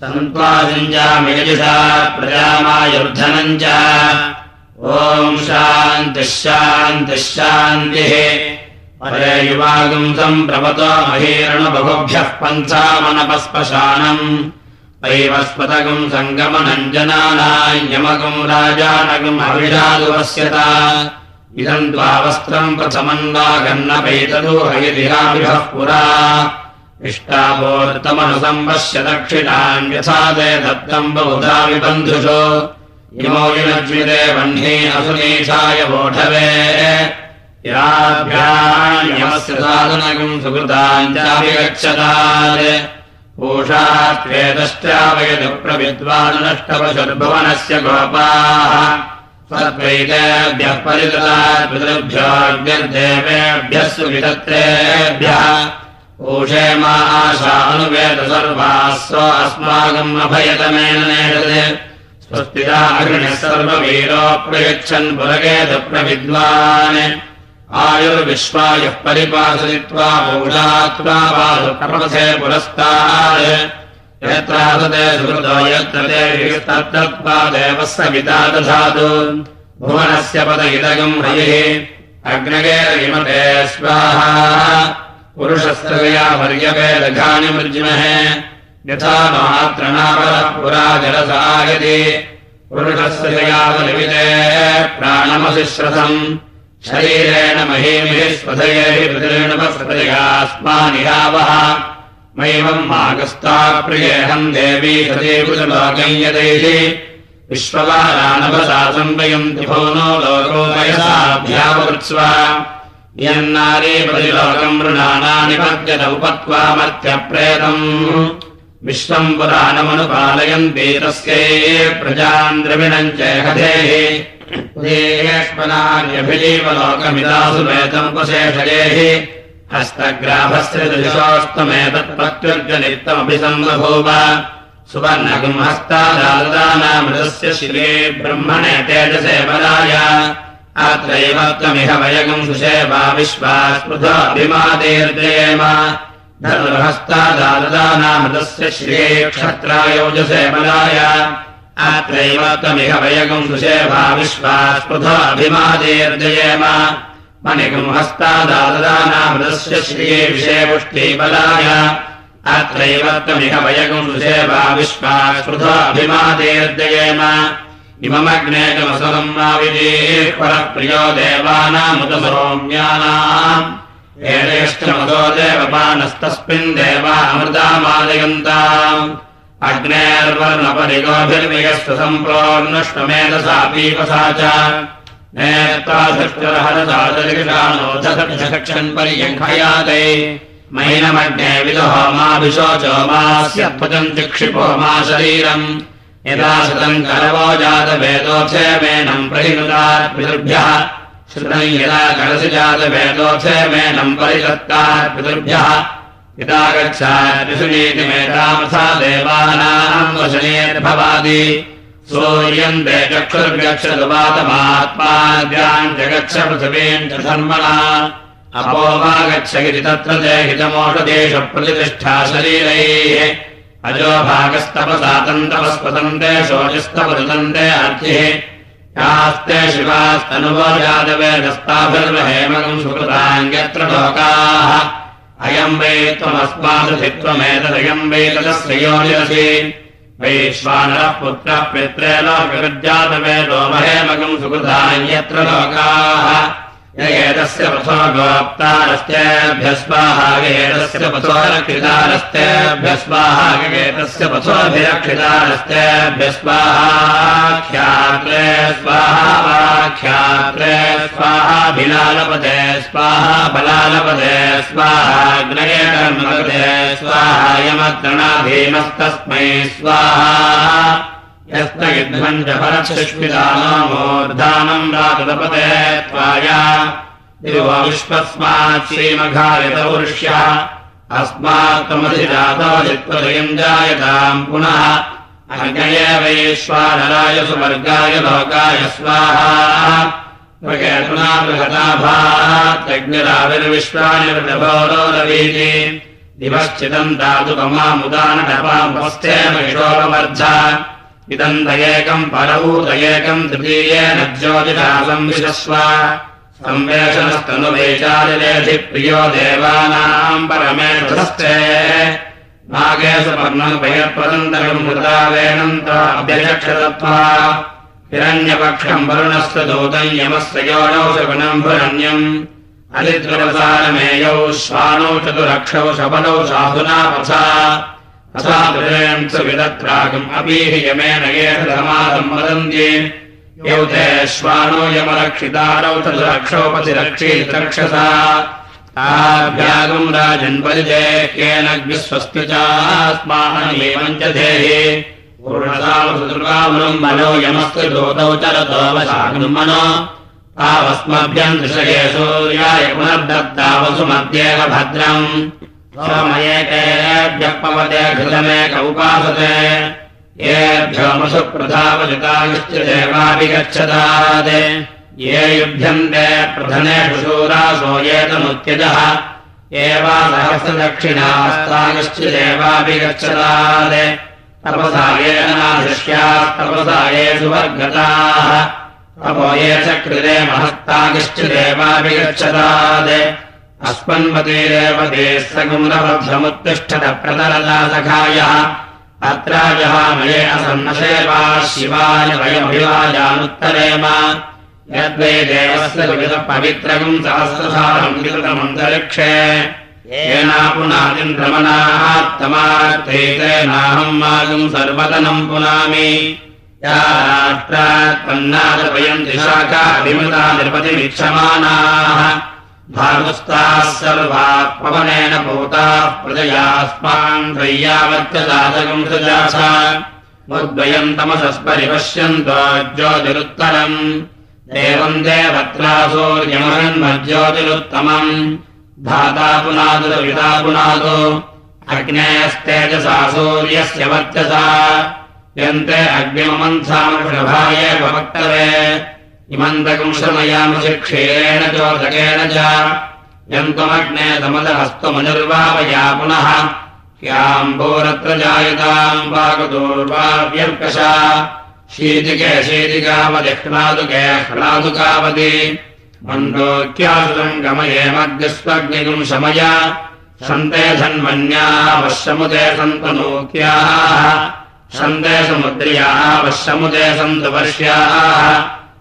सन्त्वासञ्जामिषा प्रजामायुर्धनम् च ॐ शान्तिः शान्तिः शान्तिः परे युवागम् सम्प्रवतो महीरणबहुभ्यः पञ्चामनपस्पशानम् वैवस्पतकम् सङ्गमनम् जनानायमकम् राजानकम् अविषादुपश्यता इदम् द्वावस्त्रम् प्रथमम् वा गन्नपैतदोहयतिराभिभः पुरा इष्टापोत्तमनुसम्पश्य दक्षिणाम् यथा ते दत्तम् बहुधा वह्ने असुनीशाय वोढवे याभ्यान्यमस्य साधनकम् सुकृताम् चाभिगच्छतात्। पूषात्वेदश्चावयदुप्रविद्वानुनष्टपशुर्भुवनस्य गोपाः। स्वद्वैतेभ्यः परितृतात् पितृभ्योऽग्निर्देवेभ्यः सुवितत्रेभ्यः ऊषे मा आशानुवेद सर्वाः स्व अस्माकम् अभयतमेन नेषत् स्वस्तिदा अग्निः सर्ववीरो प्रयच्छन् पुरगेदप्रविद्वान् आयुर्विश्वायुः परिपासयित्वा पूषात्वा पादुप्रपथे पुरस्तात्। यत्रासते सुकृतो यत्र ते तत्तत्पादेवः सविता दधातु। भुवनस्य पद इदगम् हयिः अग्नगेरविमते स्वाहा पुरुषस्तया पर्यवे लघानि मृजिमहे। यथा मात्रणापरः पुरा जलसायति पुरुषस्य यावलिमिते प्राणमसिश्रसम् शरीरेण महीमिः स्वधयैः प्रतिरेणुपस्पदयास्मानिहावः मैवम् मागस्ता प्रियेऽहम् देवी यदैः विश्ववारानभसा संवयन्ति भो नो लोकोपयसाभ्यावृत्स्व यन्नारी प्रतिलोकम् मृणानानिपद्यत उपत्वामर्त्यप्रेतम्। विश्वम् पुराणमनुपालयन्ति तस्यै प्रजाम् द्रविणम् च हधेः। ेष्मनान्यभिजीवलोकमिदासु वेदमुपशेषयेः हस्तग्राभस्य दृशोस्तमेतत्प्रत्युर्जनित्यमभिसम्बभूव सुवर्णकम् हस्तादादानामृतस्य शिवे ब्रह्मणे तेजसे बलाय अत्रैव त्वमिह वयगम् सुषेवा विश्वास्पृथाभिमादेर्जयेम धनुर्हस्तादादानामृतस्य श्रिये क्षत्रायोजसे बलाय। अत्रैव त्वमिह वयगम् सुषेवा विश्वास्पृथाभिमादेर्जयेम मणिकम् हस्तादाददानामृतस्य श्रिये विषये पुष्टिबलाय अत्रैव त्वमिह वयगम् सुषेवा विश्वास्पृथाभिमादेर्जयेम इममग्नेकमसलम् मा विदेः परः प्रियो देवानामुत सौम्यानाम् एतेष्टमतो देवपानस्तस्मिन् देवा अमृतामादयन्ताम् अग्नेर्वर्णपरिगोभिर्वियस्तु सम्प्रोर्नुष्टमेधसापीपसा च। नेत्वाधृष्टरहरसादरिषाणोधक्षन् पर्यङ्खयाते। मैनमग्ने विदहोमाभिशोचो मास्यत्वजम् चिक्षिपो मा शरीरम् यदा श्रुतम् करवो जातवेदोऽथे मेनम् प्रहिनुतात् पितृभ्यः। श्रुतम् यदा कलसि जातवेदोऽथे मेनम् परिदत्तात् पितृभ्यः यदा गच्छादिषुनीतिमेतामथा देवानाम् वशनेर्भवादि सूर्यम् ते चक्षुर्गच्छदुपातमात्माद्याम् जगच्छ पृथिवीम् च धर्मणा। अपो वा गच्छ इति तत्र हितमोषदेशप्रतिष्ठा शरीरैः अजो भागस्तपसातन्तवस्पतन्ते शोचिस्तपदन्ते अर्थिः यास्ते शिवास्तनुवो जातवेदस्ताभिर्वहेमकम् सुकृताङ्ग्यत्र लोकाः। अयम् वै त्वमस्मादधित्वमेतदयम् वै तदस्य योनिरसि वैश्वानरः पुत्रः पित्रे लोकगज्जातवेदो महेमकम् सुकृतान्यत्र लोकाः एतस्य पथो गोप्तारस्तेभ्यस्वाहागेतस्य पथोरक्षितारस्तेभ्यस्वाहागेतस्य पथोभिरक्षितारस्तेभ्यस्वाहाख्यात्रे स्वाहाख्यात्रे स्वाहाभिलालपदे स्वाहा बलालपदे स्वाहाग्नये कर्मपदे स्वाहायमत्रणाभीमस्तस्मै स्वाहा यस्त युद्धम् च परच्छुष्मिदानमूर्धानम् रातपते त्वाया। विश्वस्मात् श्रीमघायतौष्यः अस्मात् त्वमधिजातोजित्वदयम् जायताम् पुनः अग्नये वैश्वानराय सुवर्गाय लोकाय स्वाहा। प्रकेतुना बृहताभात्यग्निराविर्विश्वानि वृतभोरो रवीति दिवश्चिदम् दातुकमामुदानटपामुपस्थेमवर्ध इदन्तयेकम् परभूतयेकम् तृतीयेन ज्योतिषासम् विशस्व। संवेशनस्तनुवैचारिलेधिप्रियो देवानाम् पर्णपयत्पदन्तकम् मृतावेणन्ताभ्यचक्षतत्वा हिरण्यपक्षम् वरुणस्य दूतम् यमस्य योनौ शकुनम् भुरण्यम् अलिद्रवसारमेयौ श्वानौ चतुरक्षौ शबलौ साधुना पथा विदत्रागम् अपीः यमेन येषमादम् वदन्ति यौ ते श्वानो यमरक्षितारौ चतुरक्षौपतिरक्षीत्रक्षसा ताभ्यागम् राजन्परिजे केन स्वस्ति चास्मानमेवम् च देहि पूर्णतावसुदुर्गामनम् मनो यमस्तु दोतौ चरतोऽवशाकम् मनो तावस्मभ्यम् दृशये सूर्याय पुनर्दत्तावसुमध्येव भद्रम् सोमयेकेभ्यः पवते घृतमेक उपासते येभ्योमसु प्रधावलिताश्च देवापि गच्छतात् ये युध्यन्ते प्रधनेषु शूरासो येतमुत्यजः एवासहस्रदक्षिणास्तागश्च देवापि गच्छतात् तपसा येनाधिष्याः तपसा ये सुवर्गताः तपो ये च कृते महत्तागश्च देवापि गच्छतात् अस्मन्मतीरेव देशकुम्रबद्धमुत्तिष्ठत प्रतरता सखायः अत्राजहामये असन्नसेवा शिवाय वयमभिवाजानुत्तरेम यद्वै देवस्य पवित्रकम् सहस्रसारम् विकृतमन्तरिक्षे। येनापुनादिन्द्रमणात्तमार्थेतेनाहम् मागम् सर्वतनम् पुनामि। या राष्ट्रात्पन्नादपयन्ति शाखाभिमृता निर्पतिमिच्छमानाः भागस्ताः सर्वाः पवनेन भूताः प्रजयास्मान् त्रय्यावर्त्यदातकम् सजासा मुद्वयम् तमसस्परिपश्यन्तो ज्योतिरुत्तरम्। देवम् देवत्रासूर्यमहन्मज्योतिरुत्तमम् धाता पुनादुरविता पुनादो। अग्नेयस्तेजसा सूर्यस्य वर्चसा। यन्ते अग्निमन्थामृषभाय वक्तवे इमन्तकम् श्रमयामसि क्षीरेण चोदकेन च यन्तमग्ने तमदहस्तमनिर्वापया पुनः। ह्याम्भोरत्र जायताम् वागदोर्वाव्यर्कषा शीतिके शीतिकावदिह्लादुके ह्लादुकावदि मण्डोक्यासुरम् गमयेमग्निस्वग्निगुम् शमय सन्ते धन्वन्यावश्यमुदे सन्तनोक्याः। सन्ते समुद्र्याः वश्यमुदे सन्तु वर्ष्याः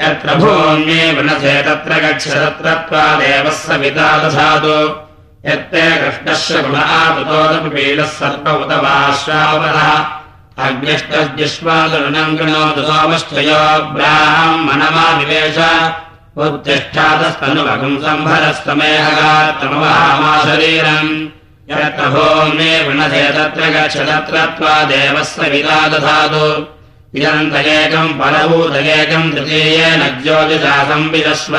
यत्र भूम्ये वनसे तत्र गच्छ तत्र त्वादेवः सविता दधातु। यत्ते कृष्णस्य गुणातुतोदपि पीडः सर्प उत वाश्वावरः अग्निष्टज्जिष्वादुनम् गृणोतु सोमश्चयो ब्राह्मणमाविवेश उत्तिष्ठातस्तनुभगम् सम्भरस्तमेहगात्तमवहामा शरीरम् यत्र भूम्ये वृणसे तत्र गच्छ तत्र त्वादेवः सविता दधातु इदन्तयेकम् परभूतयेकम् तृतीयेन ज्योतिषा संविदस्व।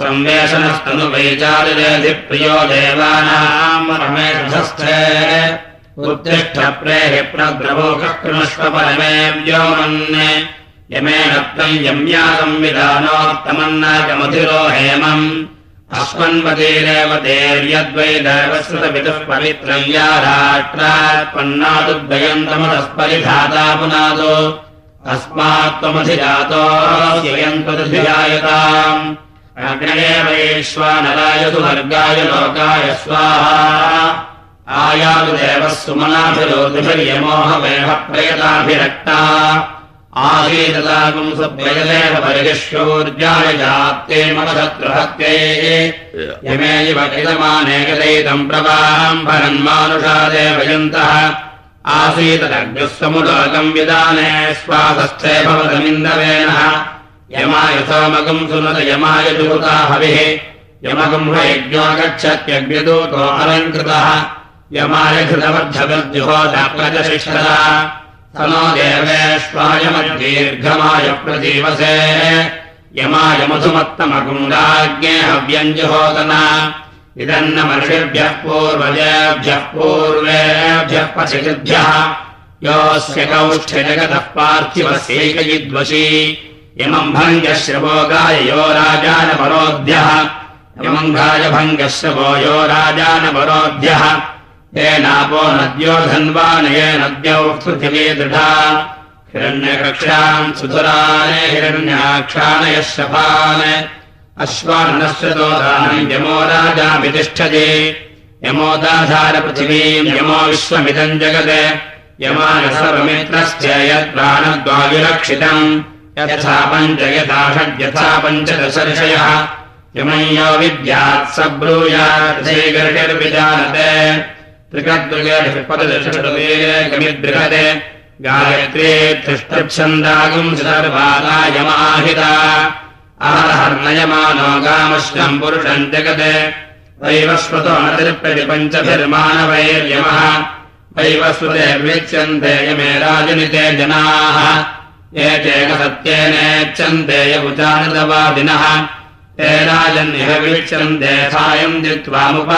संवेशनस्तनुवैचारिरेधिप्रियो देवानाम् कृणुष्व परमे व्योमन् यमेन त्वम् यम्या संविधानोत्तमन्नाकमधिरो हेमम् अस्मन्वतीरेव देर्यद्वै दैवस्कृतपितुः पवित्रम् या राष्ट्रात्पन्नादुद्वयम् तमतस्परिधाता पुनादो। अस्मात्त्वमधिजातो ययम् त्वदधिजायताम् अग्नये वैश्वानराय सुवर्गाय लोकाय स्वाहा। आयातु देवः सुमनाभिरोधिभिर्यमोहवेह प्रयताभिरक्ता आसीदतागुम् सुभ्ययदेव परिगिष्योर्जाय जात्ते मम शत्रुहत्यै। यमे इव किलमानेकदैतम् प्रवाहम् भरन्मानुषादेव यन्तः आसीदग्निः समुलोकम् विदाने स्वासस्थे भवतमिन्दवेनः। सोमकम् सुनत यमाय जुहुता हविः। यमकम् यज्ञो गच्छत्यग्निदूतो अलङ्कृतः। यमाय घृतवर्धवद्युहोदाप्रजशिष्टः स नो देवेष्वायमद्दीर्घमाय प्रतीवसे यमाय मधुमत्तमकुण्डाज्ञे हव्यञ्जुहोदना इदन्न मर्षिभ्यः पूर्वजेभ्यः पूर्वेभ्यः पशिभ्यः योऽस्य कौष्ठ्यजगतः पार्थिवस्यैकयिद्वशी इमम् भङ्गश्रवोगाय यो राजानपरोध्यः इमम् गायभङ्गश्रवो यो राजानपरोध्यः येनापो नद्यो धन्वानये नद्यौ पृथिवी दृढा हिरण्यकक्षान् सुधुराने हिरण्याक्षाणयः शफान् अश्वानश्रतोदानम् यमो राजाभितिष्ठते यमोदाधारपृथिवीम् यमो विश्वमिदम् जगत्। यमानसर्वमित्रस्य यत्प्राणद्वायुरक्षितम् यथा पञ्च यथा षड्यथा पञ्चदशर्षयः यमय्यो विद्यात् स ब्रूयार्थिर्विजानते त्रिकद्रुगमिद्बृहते गायत्रे आहर्नयमानो गामश्रम् पुरुषम् जगते वैवस्वतो नतिर्प्रतिपञ्चभिर्माणवैर्यमः वैवस्वते यमे राजनिते जनाः ये चेकसत्येनेच्छन्ते यमुचानदवादिनः ते राजन्यः वीक्षन्ते सायम् जित्वामुप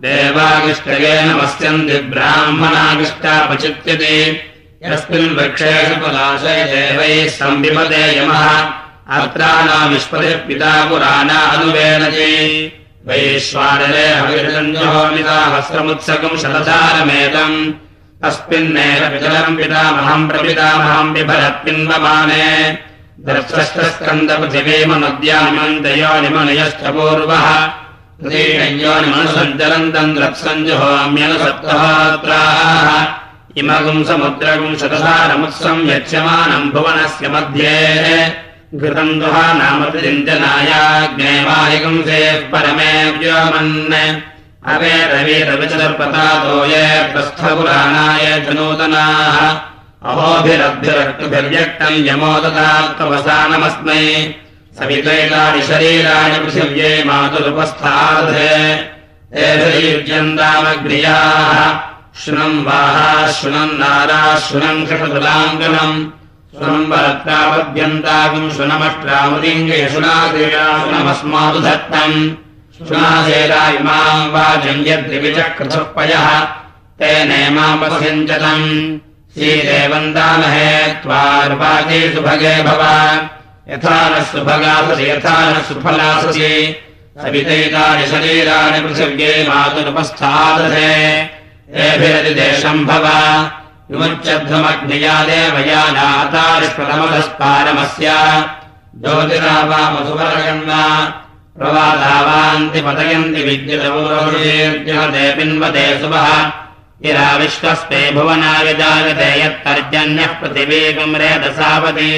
देवागिष्टयेन वस्यन्ति ब्राह्मणागिष्टापचित्यते यस्मिन् वृक्षेषु पलाशे देवैः संविपदे यमः। अत्राणाविष्पतिः पिता पुराणा अनुवेदते। वैश्वानरे हविरञ्जहोमिता हस्रमुत्सकम् शतधारमेतम् अस्मिन्नेव पितरम् पितामहम् प्रपितामहम् बिभरत्पिन्वमाने। दर्शस्तस्कन्दपृथिवीमनद्यानिमम् दयोनिमनयश्च पूर्वः योनिमनुसञ्चरन्तम् द्रत्सञ्जुहोम्यनुसप्तहोत्राः इमगुम् समुद्रगुम् शतधारमुत्सम् यच्यमानम् भुवनस्य मध्ये। घृतम् दुहा नाम चिञ्चनायाग्नेवायिकम् से परमे व्योमन् अवे रविरविचदर्पतादो ये प्रस्थपुराणाय धनूतनाः अहोभिरद्भिरक्तुभिर्व्यक्तम् यमो ददात्ववसानमस्मै सवितैलानि शरीराणि पृथिव्यै एभिर्युज्यन्तामग्र्याः शृणम् वाहा शृणम् नारा शृणम् कृषतुलाङ्गनम्। शुनम्बरत्रापद्यन्ताकम् शुनमष्ट्रामुलिङ्गयशुनाक्रिया शुनमस्मादु धत्तम् इमाम् वाचम् यद्रिविचक्रथुपयः तेनेमापस्यञ्चतम् श्रीदेवन्दामहे त्वार्वाचे सुभगे भव यथा नः सुभगासि यथा नः सुफलासि सवितैतानि शरीराणि पृथिव्ये मातुरुपस्थादधे। एभिरतिदेशम् भव विमुच्यध्वमग्निया देवयानातारिष्पदमधस्पारमस्य ज्योतिरावामसुवरगण्वा प्रवादावान्ति पतयन्ति विद्युतपूर्वते पिन्वते शुभः इरा विश्वस्ते भुवनाय जायते यत्तर्जन्यः पृथिवीकम् रेदसावति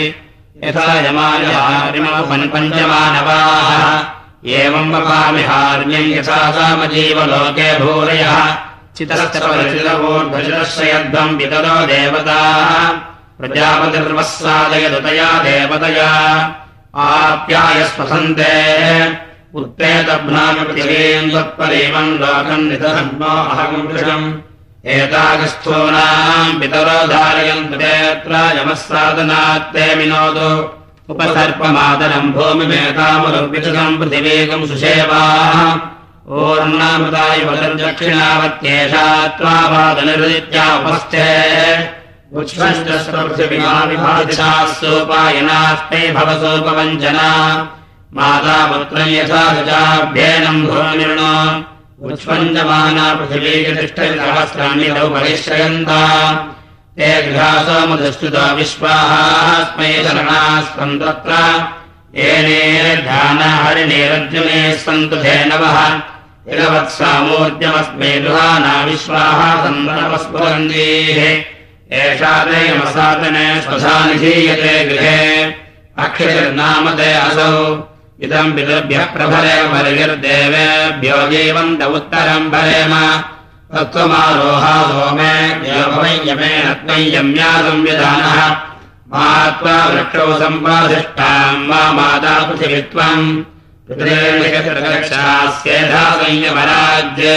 यथा यमायहारिमपञ्चमानवाः एवम् वपामि हार्यम् यथा सामजीवलोके भूरयः। चितश्चरचितवोर्भजस्य यद्वम् पितरो देवताः प्रजापतिर्वस्सादयदुतया देवतया। आप्यायस्वसन्ते। उत्पेतभ्नामपृथिवीम् त्वत्परीमम् लोकम् अहम् दृशम् एतागस्थूनाम् पितरो धारयन्तु तेऽत्र यमः साधनात्ते विनोदु। उपसर्पमादरम् भूमिमेतामुरुविचकम् पृथिवीकम् सुषेवाः। उपस्थे। सोपायनास्ते भवसोपवञ्चना माता पुत्रम् यथा सजाभ्येनम् भूमिर्णो पृथिवीतिष्ठसहस्राण्यौ परिश्रयन्ता। ते गृहासोमुदस्तुतो विश्वाहास्मै शरणास्त्वम् तत्र येनेर्ध्याना हरिणेरर्जुने सन्तु धेनवः इलवत्सामूर्जमस्मै गृहाना विश्वाः सन्दनवस्फुरन्दीः एषा देयमसादने स्वधा निधीयते गृहे अक्षिर्नामते असौ इदम् पितृभ्यः प्रभरे बलिर्देवेभ्यो जीवन्त उत्तरम् भरेम तत्त्वमारोहा सोमे यमे रत्नयम्या संविधानः मा त्वा वृक्षौ सम्पाधिष्ठाम् मा माता पितृक्षास्येधा संयमराज्ये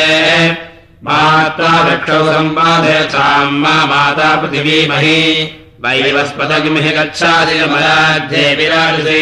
मात्वा वृक्षौ सम्पादय साम् मा माता पृथिवीमहि वैवस्पदगिमिहि गच्छादिमराध्ये विराजसे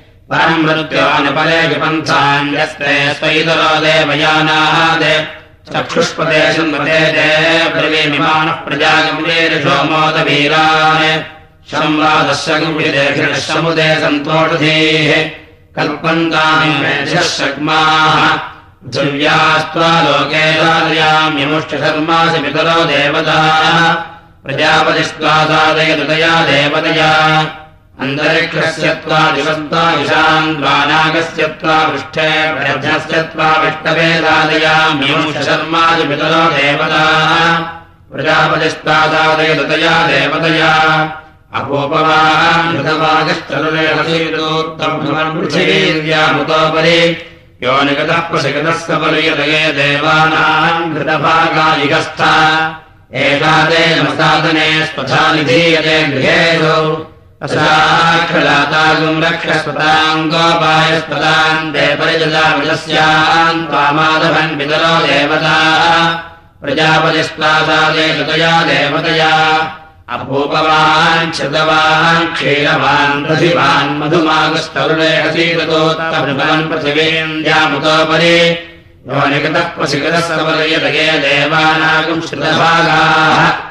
परम् मृत्योनुपरे विपन्थान्यस्ते स्वैतरो देवयानाः चक्षुष्पदे सन्तोषधीः। कल्पन्तामिमेध्यः शग्माः। पृथिव्यास्त्वा लोके रालयाम्यमुष्टशर्मासि पितरो देवताः। प्रजापतिस्त्वासादयदुदया देवतया अन्तरिक्षस्य त्वा दिवस्त्वा विशान्द्वानागस्य त्वा पृष्ठे प्रजस्य त्वा विष्टवेदादयाम्यमुष्टशर्मासि पितरो देवताः। प्रजापतिस्त्वासादयदुदया देवतया। अपोपवाश्चरुपृथिवीर्यामुतोपरि यो निगतः प्रसिगतस्य पर्यतये देवानाम् घृतभागायुगस्थ ते नमसादने निधीयते गृहेषु रक्षस्वताम् गोपायस्वताम् ते परिजलामिलस्याम् त्वामाधवन् पितरो देवताः। प्रजापतिस्त्वासादे कृतया देवतया। अपूपवान् क्षतवान् क्षीरवान् मधुमागस्तरुणे हसीतोत्तभृवान् पृथिवीन्द्यामुतोपरि यो निगतः प्रसिगतस्तवर्यतये देवानागम् श्रुतभागाः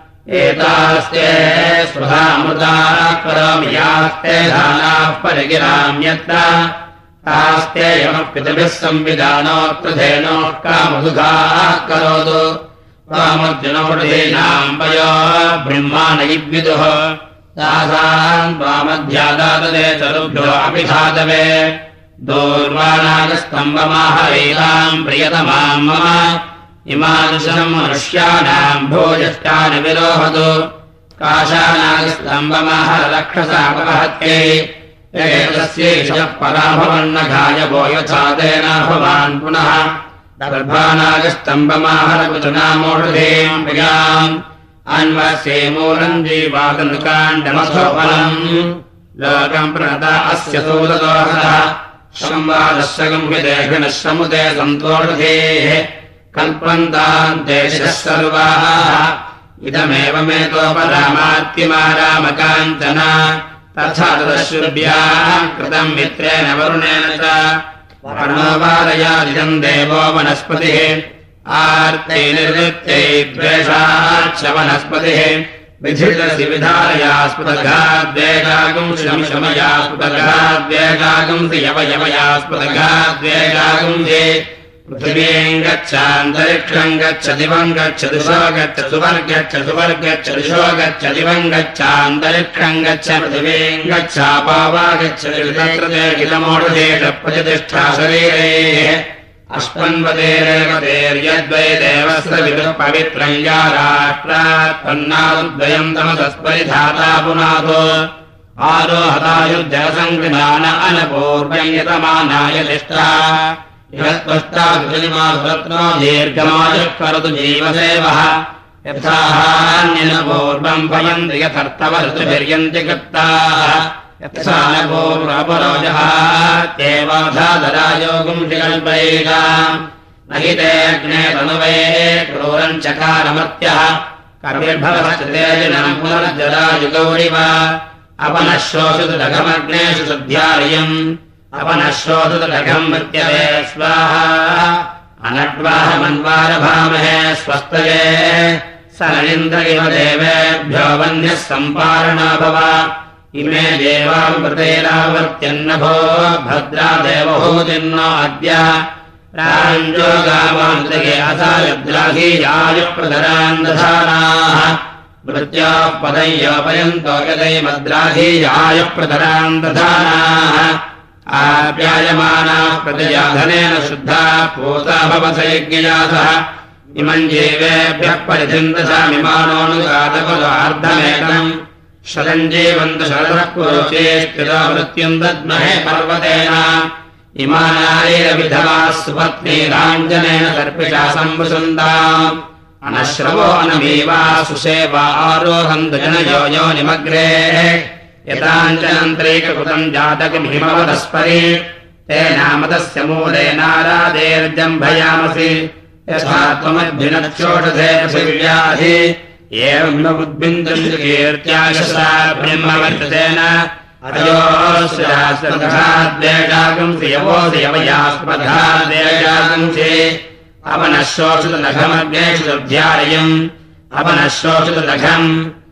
एतास्ते स्वधामृताः करोमि यास्ते दानाः परिगिराम्यत्र। तास्ते यमः पितभिः कामदुघाः करोतु। त्वामर्जुनमृधीनाम् वयो ब्रह्माणयिद्विदुः। तासाम् त्वामध्यादातदे चरुभ्यो अपि धातवे दूर्वाणागस्तम्भमाहवीलाम् प्रियतमाम् मम मनुष्याणाम् भोजष्टानि विरोहतु काशानागस्तम्भमाहरक्षसापहत्यै एतस्यैषः पराभवन्नघाय वो यथा तेन भवान् पुनः। दर्भानागस्तम्भमाहरकुचनामोषधीम् प्रियाम् अन्वस्ये मूलम् जीवातनुकाण्डमथोफलम् लोकम् प्रणता अस्य गम्भ्यदेहिनः समुदे सन्तोषधेः कल्पन्ताम् देशः सर्वाः। इदमेवमेतोपरामात्यमारामकाञ्चना तथा तदश्रुभ्याः कृतम् देवो वनस्पतिः। आर्त्यै निर्वृत्यै द्वेषाच्च वनस्पतिः। विधिरसि विधारयास्पदघाद्वेगागुम् शमशमयास्पदघाद्वेगागुंसि यवयवयास्पदघाद्वेगागुंसि पृथिवीम् गच्छान्तरिक्षम् गच्छ दिवम् गच्छ दिशो गच्छ सुवर्गच्छ सुवर्गच्छ दिशो गच्छ दिवम् गच्छान्तरिक्षम् गच्छ पृथिवीम् गच्छापावा गच्छ तत्र ते किलमोढदेश प्रतिष्ठा शरीरैः अष्पन्वतेरेवतेर्यद्वै देवस्य तमसस्परिधाता पुनाथो आरोहतायुर्जलसङ्कृधान अनपूर्वम् यतमानाय तिष्ठा यत्पश्चात्नो दीर्घमायुः करोतु जीवसेवः। यथाहान्यनपूर्वम् भवन्ति यथर्थव ऋतुभिर्यन्ति कृत्ताः यथा न पूर्वपरोजः त्येवाधादरायोगुम् शिकल्पैका न हि ते अग्ने तनुवे क्रूरम् चकारमत्यः कर्मिर्भवस्तेजिनम् पुनर्जरायुगौरिव। अपनः शोषितु लघमग्नेषु अपनश्रोतुलघम् मृत्यवे स्वाहा। अनड्वाहमन्वारभामहे स्वस्तये। स इव देवेभ्यो वन्यः सम्पारणो भव इमे देवामृतेरावर्त्यन्नभो भद्रा देवभूतिर्न अद्य। प्राञ्जोगामान्तके असायद्राहीयायुप्रधरान् दधानाः मृत्योः पदय्योपयन्तो यदै मद्राहीयायुप्रधरान् दधानाः आप्यायमानाः प्रजया धनेन शुद्धा पूता भवसयज्ञया सह। इमम् जीवेभ्यः पुरुषेष्टिदा मृत्युम् दद्महे पर्वतेन। इमानायैरविधवाः सुपत्नीराञ्जनेन सर्पिषा सम्बुसन्दा अनश्रवो अनमीवा सुसेवा जनयो यो निमग्रे यताञ्जनन्तरेककृतम् जातकमिमवदस्परि तेनामतस्य मूले नारादेर्जम्भयामसि यथा त्वमद्भिनक्षोषधे पृथिव्याधि एवम् उद्बिन्दम् कीर्त्याशसा ब्रह्मवर्तेन अयोस्यास्पदघाद्वेषागंसि यवोदयवयास्पदघाद्वेषागंसि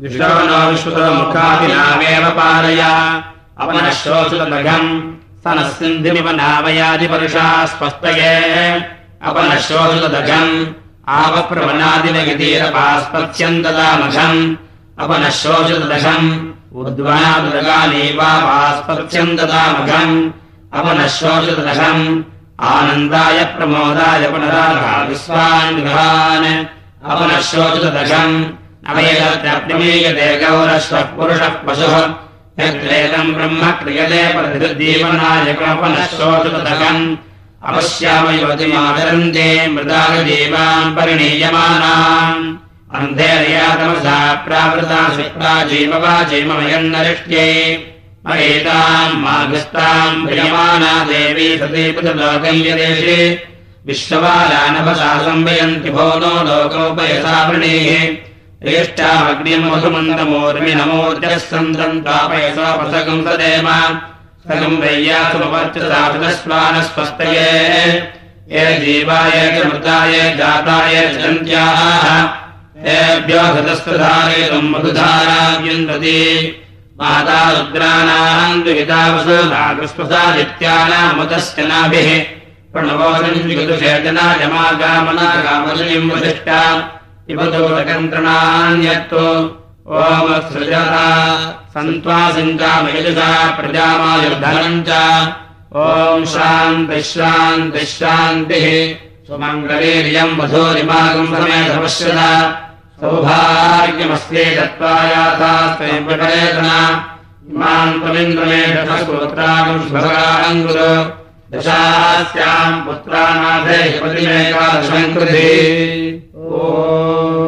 अपनः शोषितदघम् विश्वनो विश्वतमुखादिनामेव पालय अपनः शोषितदघम् स नः सिन्धिमिव नावयादिपरुषा स्पष्टये अपनः शोषितदघम् आवप्रवनादिनगितीरपास्पत्स्यन्तदामघम् अपनश्रोषदशम् उद्वनादुरगानीवापास्पत्स्यन्तदामघम् अपनश्रोषदशम् आनन्दाय प्रमोदाय पुनराघा विश्वान् अपनश्रोषदशम् गौरश्वः पुरुषः पशुः यद्वेदम् ब्रह्म क्रियते अपश्याम युवतिमादरन्ते मृदागदेवाम् परिणीयमानाम् अन्धेर्यातमसा प्रावृता जीवमयन्नरिष्ट्ये। मयेताम् माघस्ताम् प्रियमाना देवी सती पुतलोकयदेशे विश्ववालानभसा संवयन्ति भो नो लोकोपयसा वृणेः तापयसोपसकम् सदेव सकम् वैयासुमवर्तितासुतस्वानस्वस्तये ये जीवाय च मृताय जाताय जन्त्याः। तेभ्यो हृतस्तधारयितुम् मधुधाराव्यन्दति माता रुद्राणाम् द्विहितावसुधाकृस्पसादित्यानामुदश्च नाभिः। प्रणवोदञ्जुषेचनायमागामनागामलिम् वसिष्ठा इवदोदकन्त्रणान्यत्तो ओमत्सृजता सन्त्वा सञ्चामयजुषा प्रजामायुर्धनम् च ॐ शान्तिश्रान्तिश्रान्तिः सुमङ्गलीर्यम् वधूरिमागम् समेधपश्यत सौभाग्यमस्ये दत्त्वायाथास्ते प्रकलेतना इमान् त्वमिन्द्रमेषोत्रागम् शुभगाम् गुरु दशास्याम् पुत्रानाथे प्रतिमेकादशम् कृते Oh.